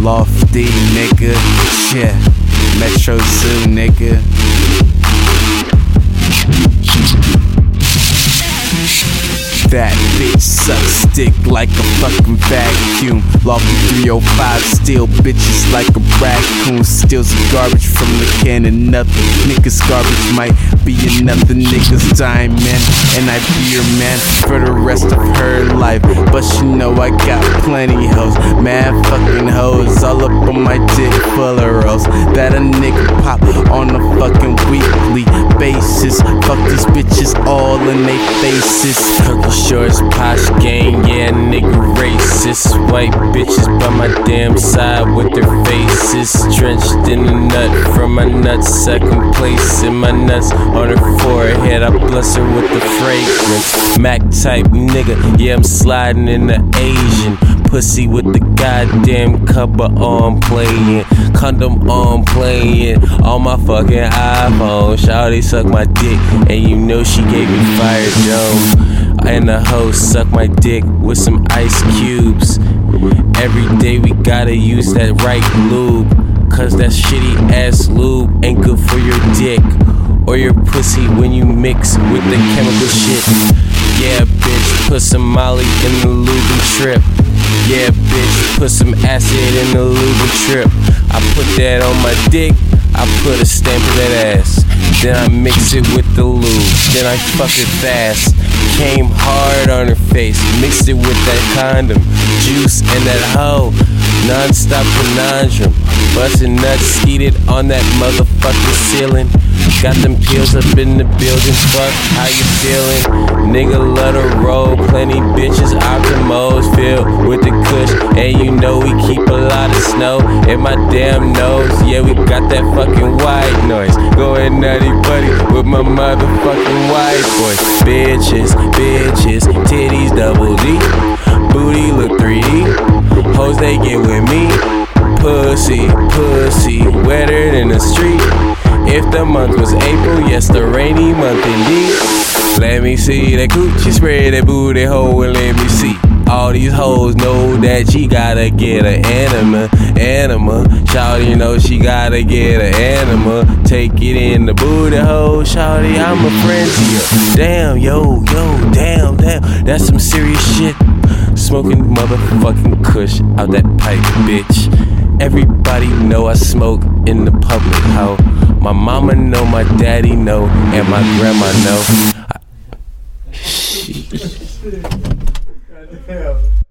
Lofty, nigga. Shit. Metro Zoo, nigga. Bitch sucks dick like a fucking vacuum. Lofty 305 steal bitches like a raccoon. Steals the garbage from the can and nothing. Niggas garbage might be another nigga's man. And I be your man for the rest of her life. But she know I got plenty hoes. Mad fucking hoes all up on my dick full of rolls. That a nigga pop on a fucking weekly basis. Fuck these bitches all in they faces. Cookie shorts, posh gang, yeah, nigga racist. White bitches by my damn side with their faces. Drenched in the nut from my nuts, second place in my nuts. On her forehead, I bless her with the fragrance. Mac type nigga, yeah, I'm sliding in the Asian. Pussy with the goddamn cover on playing. Condom on playing. On my fucking iPhone. Shawty suck my dick, and you know she gave me fire dome. And the host suck my dick with some ice cubes. Every day we gotta use that right lube. Cause that shitty ass lube ain't good for your dick or your pussy when you mix with the chemical shit. Yeah, bitch, put some molly in the lube and trip. Yeah, bitch, put some acid in the lube and trip. I put that on my dick, I put a stamp of that ass. Then I mix it with the lube, then I fuck it fast. Came hard on her face, mixed it with that condom, juice and that hoe. Non-stop conundrum, bustin' nuts, skeeted on that motherfucking ceiling. Got them pills up in the building, fuck, how you feeling? Nigga love to roll, plenty bitches, optimos filled with the kush. And you know we keep a lot of snow in my damn nose. Yeah, we got that fucking white noise. Going nutty buddy with my motherfucking white boys. Bitches, bitches, titties double D. Pussy, pussy, wetter than the street. If the month was April, yes, the rainy month indeed. Let me see that coochie spread that booty hole and let me see. All these hoes know that she gotta get an anima, anima. Shawty know she gotta get an anima. Take it in the booty hole, shawty. I'm a you. Damn, yo, yo, damn, damn. That's some serious shit. Smoking motherfucking kush out that pipe, bitch. Everybody know I smoke in the public, how my mama know, my daddy know, and my grandma know. I-.